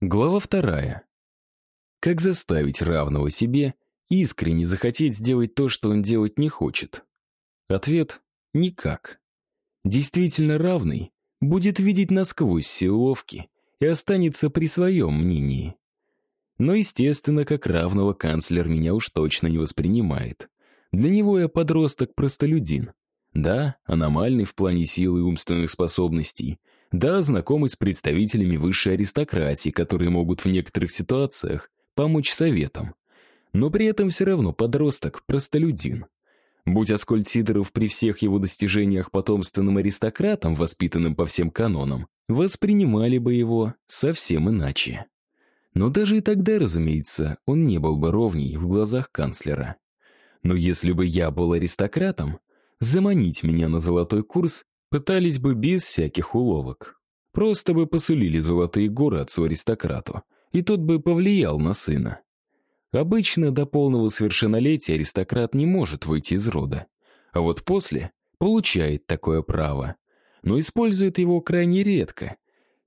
Глава вторая. Как заставить равного себе искренне захотеть сделать то, что он делать не хочет? Ответ — никак. Действительно равный будет видеть насквозь все уловки и останется при своем мнении. Но, естественно, как равного канцлер меня уж точно не воспринимает. Для него я подросток-простолюдин. Да, аномальный в плане силы и умственных способностей, да, знакомый с представителями высшей аристократии, которые могут в некоторых ситуациях помочь советам. Но при этом все равно подросток, простолюдин. Будь Аскольд Сидоров при всех его достижениях потомственным аристократом, воспитанным по всем канонам, воспринимали бы его совсем иначе. Но даже и тогда, разумеется, он не был бы ровней в глазах канцлера. Но если бы я был аристократом, заманить меня на золотой курс Пытались бы без всяких уловок. Просто бы посулили золотые горы отцу-аристократу, и тот бы повлиял на сына. Обычно до полного совершеннолетия аристократ не может выйти из рода. А вот после получает такое право, но использует его крайне редко.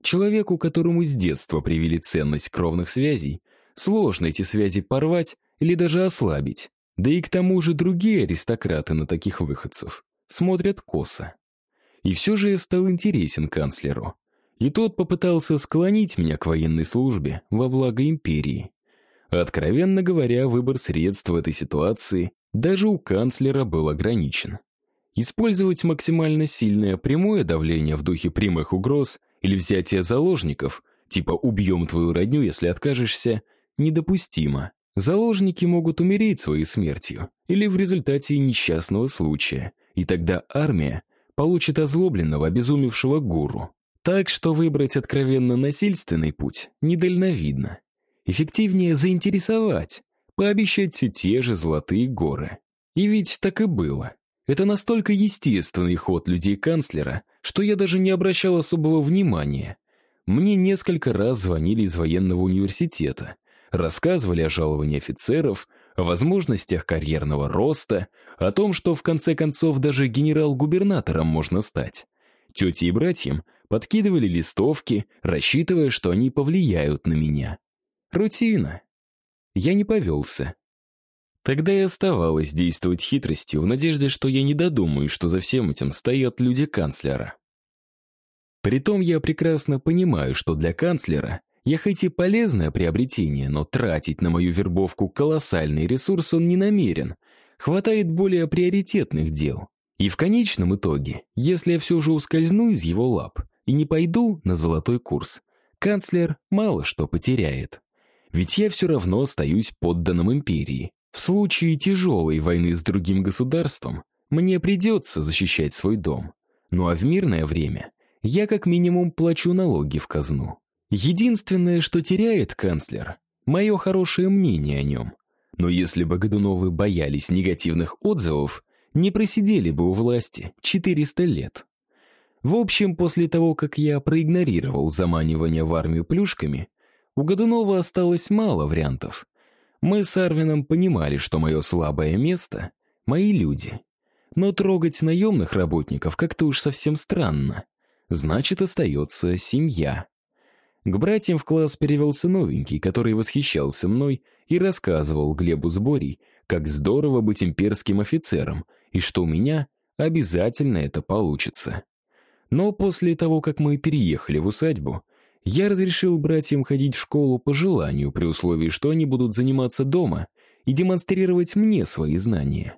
Человеку, которому с детства привили ценность кровных связей, сложно эти связи порвать или даже ослабить. Да и к тому же другие аристократы на таких выходцев смотрят косо. И все же я стал интересен канцлеру. И тот попытался склонить меня к военной службе во благо империи. Откровенно говоря, выбор средств в этой ситуации даже у канцлера был ограничен. Использовать максимально сильное прямое давление в духе прямых угроз или взятие заложников, типа «убьем твою родню, если откажешься», недопустимо. Заложники могут умереть своей смертью или в результате несчастного случая, и тогда армия получит озлобленного, обезумевшего гуру. Так что выбрать откровенно насильственный путь недальновидно. Эффективнее заинтересовать, пообещать все те же золотые горы. И ведь так и было. Это настолько естественный ход людей-канцлера, что я даже не обращал особого внимания. Мне несколько раз звонили из военного университета, рассказывали о жаловании офицеров, о возможностях карьерного роста, о том, что в конце концов даже генерал-губернатором можно стать. Тети и братьям подкидывали листовки, рассчитывая, что они повлияют на меня. Рутина. Я не повелся. Тогда и оставалось действовать хитростью в надежде, что я не додумаю, что за всем этим стоят люди канцлера. Притом я прекрасно понимаю, что для канцлера я хоть и полезное приобретение, но тратить на мою вербовку колоссальный ресурс он не намерен. Хватает более приоритетных дел. И в конечном итоге, если я все же ускользну из его лап и не пойду на золотой курс, канцлер мало что потеряет. Ведь я все равно остаюсь подданным империи. В случае тяжелой войны с другим государством мне придется защищать свой дом. Ну а в мирное время я как минимум плачу налоги в казну. Единственное, что теряет канцлер, мое хорошее мнение о нем. Но если бы Годуновы боялись негативных отзывов, не просидели бы у власти 400 лет. В общем, после того, как я проигнорировал заманивание в армию плюшками, у Годунова осталось мало вариантов. Мы с Арвином понимали, что мое слабое место — мои люди. Но трогать наемных работников как-то уж совсем странно. Значит, остается семья. К братьям в класс перевелся новенький, который восхищался мной и рассказывал Глебу Сборий, как здорово быть имперским офицером, и что у меня обязательно это получится. Но после того, как мы переехали в усадьбу, я разрешил братьям ходить в школу по желанию, при условии, что они будут заниматься дома и демонстрировать мне свои знания.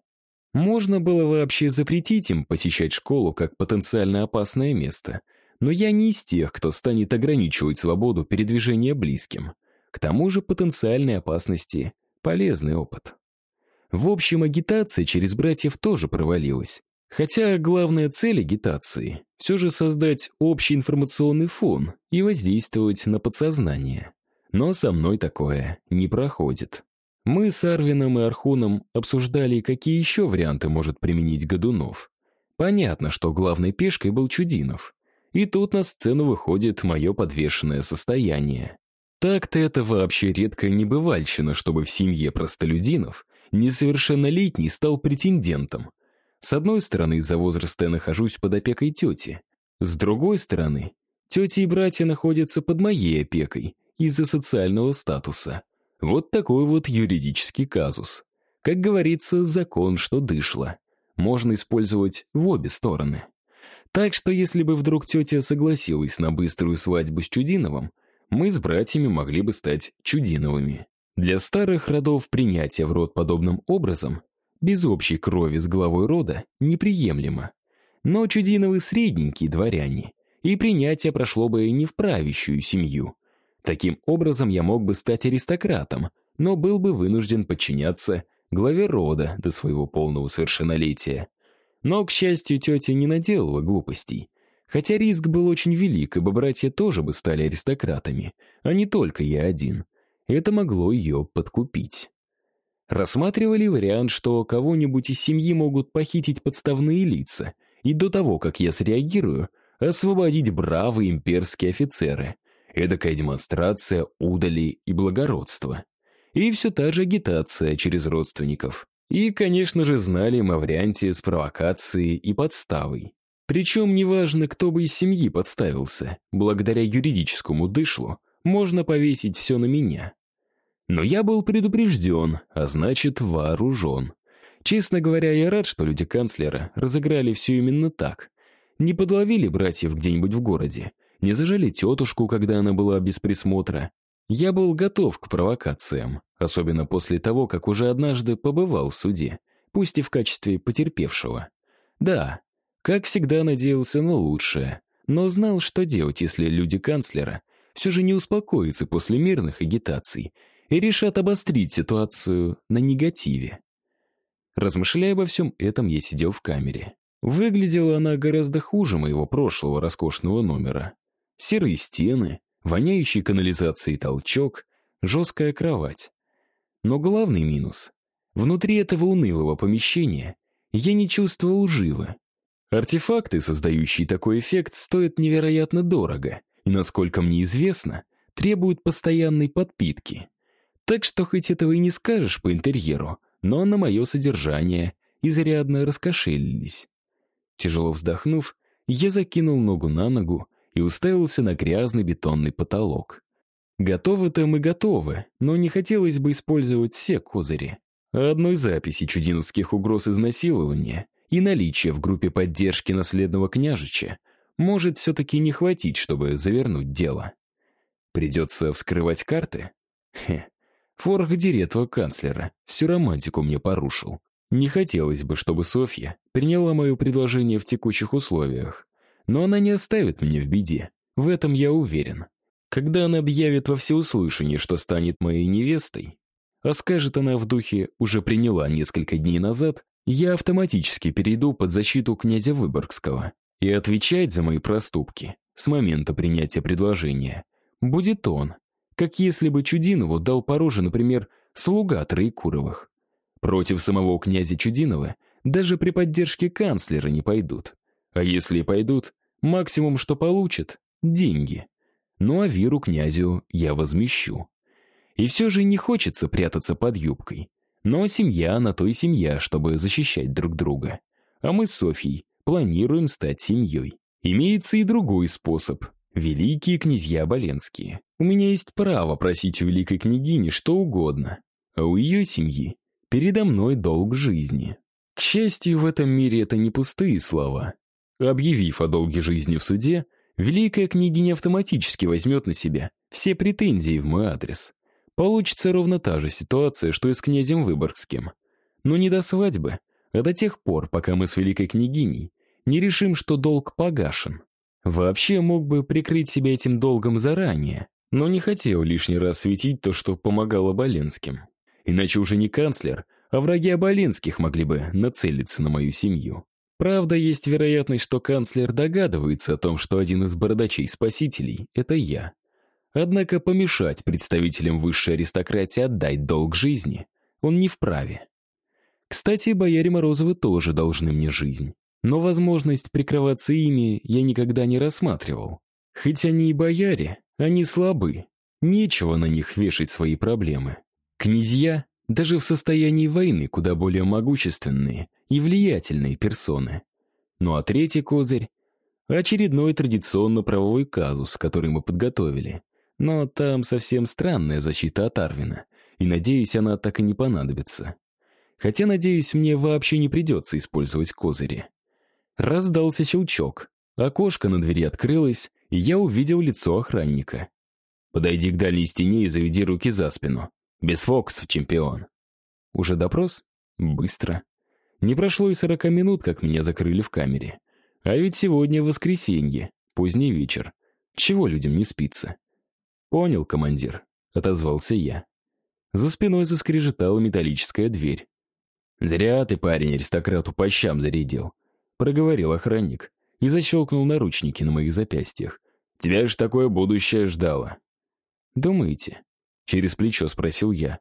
Можно было вообще запретить им посещать школу как потенциально опасное место — но я не из тех, кто станет ограничивать свободу передвижения близким. К тому же потенциальной опасности — полезный опыт. В общем, агитация через братьев тоже провалилась. Хотя главная цель агитации — все же создать общий информационный фон и воздействовать на подсознание. Но со мной такое не проходит. Мы с Арвином и Архуном обсуждали, какие еще варианты может применить Годунов. Понятно, что главной пешкой был Чудинов. И тут на сцену выходит мое подвешенное состояние. Так-то это вообще редкая небывальщина, чтобы в семье простолюдинов несовершеннолетний стал претендентом. С одной стороны, из-за возраста я нахожусь под опекой тети. С другой стороны, тети и братья находятся под моей опекой, из-за социального статуса. Вот такой вот юридический казус. Как говорится, закон, что дышло. Можно использовать в обе стороны. Так что если бы вдруг тетя согласилась на быструю свадьбу с Чудиновым, мы с братьями могли бы стать Чудиновыми. Для старых родов принятие в род подобным образом, без общей крови с главой рода, неприемлемо. Но Чудиновы средненькие дворяне, и принятие прошло бы не в правящую семью. Таким образом, я мог бы стать аристократом, но был бы вынужден подчиняться главе рода до своего полного совершеннолетия. Но, к счастью, тетя не наделала глупостей. Хотя риск был очень велик, ибо братья тоже бы стали аристократами, а не только я один. Это могло ее подкупить. Рассматривали вариант, что кого-нибудь из семьи могут похитить подставные лица, и до того, как я среагирую, освободить бравые имперские офицеры. Эдакая демонстрация удали и благородства. И все та же агитация через родственников. И, конечно же, знали варианте с провокацией и подставой. Причем неважно, кто бы из семьи подставился, благодаря юридическому дышлу можно повесить все на меня. Но я был предупрежден, а значит вооружен. Честно говоря, я рад, что люди канцлера разыграли все именно так. Не подловили братьев где-нибудь в городе, не зажали тетушку, когда она была без присмотра. Я был готов к провокациям, особенно после того, как уже однажды побывал в суде, пусть и в качестве потерпевшего. Да, как всегда надеялся на лучшее, но знал, что делать, если люди канцлера все же не успокоятся после мирных агитаций и решат обострить ситуацию на негативе. Размышляя обо всем этом, я сидел в камере. Выглядела она гораздо хуже моего прошлого роскошного номера. Серые стены, воняющий канализацией толчок, жесткая кровать. Но главный минус — внутри этого унылого помещения я не чувствовал живо. Артефакты, создающие такой эффект, стоят невероятно дорого и, насколько мне известно, требуют постоянной подпитки. Так что хоть этого и не скажешь по интерьеру, но на мое содержание изрядно раскошелились. Тяжело вздохнув, я закинул ногу на ногу и уставился на грязный бетонный потолок. Готовы-то мы готовы, но не хотелось бы использовать все козыри. одной записи чудиновских угроз изнасилования и наличия в группе поддержки наследного княжича может все-таки не хватить, чтобы завернуть дело. Придется вскрывать карты? Хе. Форх диретва канцлера всю романтику мне порушил. Не хотелось бы, чтобы Софья приняла мое предложение в текущих условиях. Но она не оставит меня в беде. В этом я уверен. Когда она объявит во всеуслышание, что станет моей невестой, а скажет она в духе «уже приняла несколько дней назад», я автоматически перейду под защиту князя Выборгского. И отвечать за мои проступки с момента принятия предложения будет он, как если бы Чудинову дал по роже, например, слуга Троекуровых. Против самого князя Чудинова даже при поддержке канцлера не пойдут. А если и пойдут, максимум, что получат — деньги. Ну а Виру князю я возмещу. И все же не хочется прятаться под юбкой. Но семья на то и семья, чтобы защищать друг друга. А мы с Софьей планируем стать семьей. Имеется и другой способ. Великие князья Боленские. У меня есть право просить у великой княгини что угодно. А у ее семьи передо мной долг жизни. К счастью, в этом мире это не пустые слова. Объявив о долге жизни в суде, великая княгиня автоматически возьмет на себя все претензии в мой адрес. Получится ровно та же ситуация, что и с князем Выборгским. Но не до свадьбы, а до тех пор, пока мы с великой княгиней не решим, что долг погашен. Вообще мог бы прикрыть себя этим долгом заранее, но не хотел лишний раз светить то, что помогало Боленским. Иначе уже не канцлер, а враги Оболенских могли бы нацелиться на мою семью. Правда, есть вероятность, что канцлер догадывается о том, что один из бородачей-спасителей — это я. Однако помешать представителям высшей аристократии отдать долг жизни он не вправе. Кстати, бояре Морозовы тоже должны мне жизнь. Но возможность прикрываться ими я никогда не рассматривал. Хоть они и бояре, они слабы. Нечего на них вешать свои проблемы. Князья даже в состоянии войны куда более могущественные и влиятельные персоны. Ну а третий козырь — очередной традиционно правовой казус, который мы подготовили. Но там совсем странная защита от Арвина, и, надеюсь, она так и не понадобится. Хотя, надеюсь, мне вообще не придется использовать козыри. Раздался щелчок. Окошко на двери открылось, и я увидел лицо охранника. «Подойди к дальней стене и заведи руки за спину. Без фокусов, чемпион». Уже допрос? Быстро. Не прошло и сорока минут, как меня закрыли в камере. А ведь сегодня воскресенье, поздний вечер. Чего людям не спится? «Понял, командир», — отозвался я. За спиной заскрежетала металлическая дверь. «Зря ты, парень, аристократу по щам зарядил», — проговорил охранник и защелкнул наручники на моих запястьях. «Тебя ж такое будущее ждало». «Думаете?» — через плечо спросил я.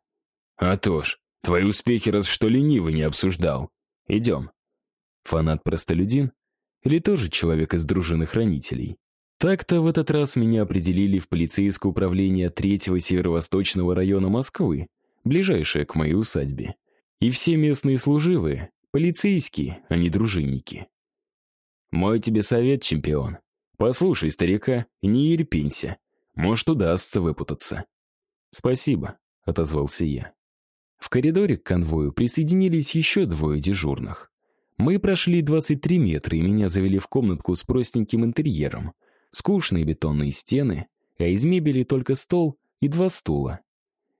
«А то ж, твои успехи раз что ленивый не обсуждал. Идем». Фанат-простолюдин? Или тоже человек из дружины хранителей? Так-то в этот раз меня определили в полицейское управление третьего северо-восточного района Москвы, ближайшее к моей усадьбе. И все местные служивые — полицейские, а не дружинники. Мой тебе совет, чемпион. Послушай старика не ерпенься. Может, удастся выпутаться. Спасибо, отозвался я. В коридоре к конвою присоединились еще двое дежурных. Мы прошли 23 метра, и меня завели в комнатку с простеньким интерьером. Скучные бетонные стены, а из мебели только стол и два стула.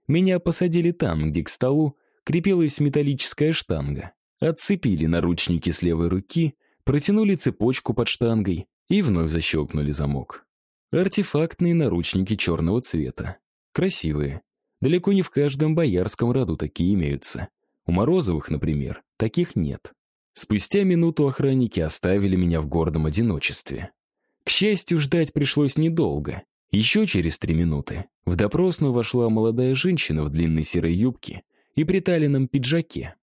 Меня посадили там, где к столу крепилась металлическая штанга. Отцепили наручники с левой руки, протянули цепочку под штангой и вновь защелкнули замок. Артефактные наручники черного цвета. Красивые. Далеко не в каждом боярском роду такие имеются. У Морозовых, например, таких нет. Спустя минуту охранники оставили меня в гордом одиночестве. К счастью, ждать пришлось недолго. Еще через три минуты в допросную вошла молодая женщина в длинной серой юбке и приталенном пиджаке.